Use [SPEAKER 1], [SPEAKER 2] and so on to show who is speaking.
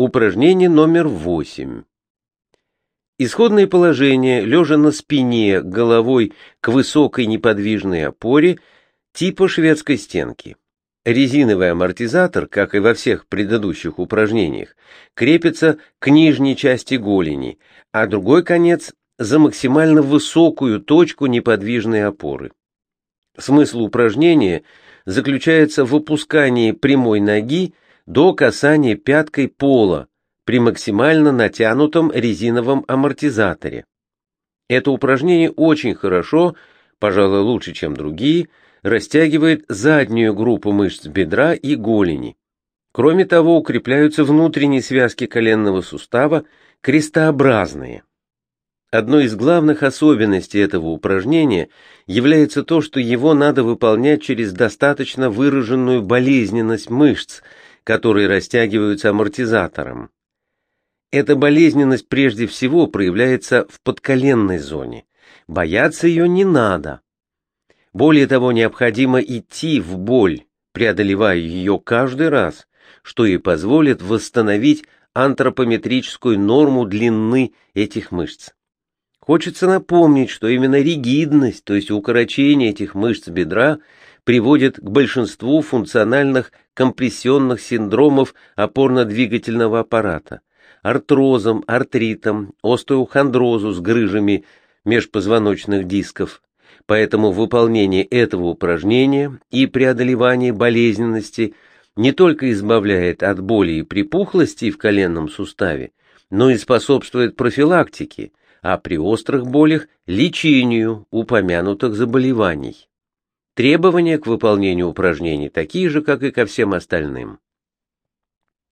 [SPEAKER 1] Упражнение номер 8. Исходное положение, лежа на спине, головой к высокой неподвижной опоре, типа шведской стенки. Резиновый амортизатор, как и во всех предыдущих упражнениях, крепится к нижней части голени, а другой конец за максимально высокую точку неподвижной опоры. Смысл упражнения заключается в опускании прямой ноги до касания пяткой пола при максимально натянутом резиновом амортизаторе. Это упражнение очень хорошо, пожалуй, лучше, чем другие, растягивает заднюю группу мышц бедра и голени. Кроме того, укрепляются внутренние связки коленного сустава, крестообразные. Одной из главных особенностей этого упражнения является то, что его надо выполнять через достаточно выраженную болезненность мышц, которые растягиваются амортизатором. Эта болезненность прежде всего проявляется в подколенной зоне. Бояться ее не надо. Более того, необходимо идти в боль, преодолевая ее каждый раз, что и позволит восстановить антропометрическую норму длины этих мышц. Хочется напомнить, что именно ригидность, то есть укорочение этих мышц бедра, приводит к большинству функциональных компрессионных синдромов опорно-двигательного аппарата, артрозам, артритам, остеохондрозу с грыжами межпозвоночных дисков. Поэтому выполнение этого упражнения и преодолевание болезненности не только избавляет от боли и припухлости в коленном суставе, но и способствует профилактике, а при острых болях – лечению упомянутых заболеваний. Требования к выполнению упражнений такие же, как и ко всем остальным.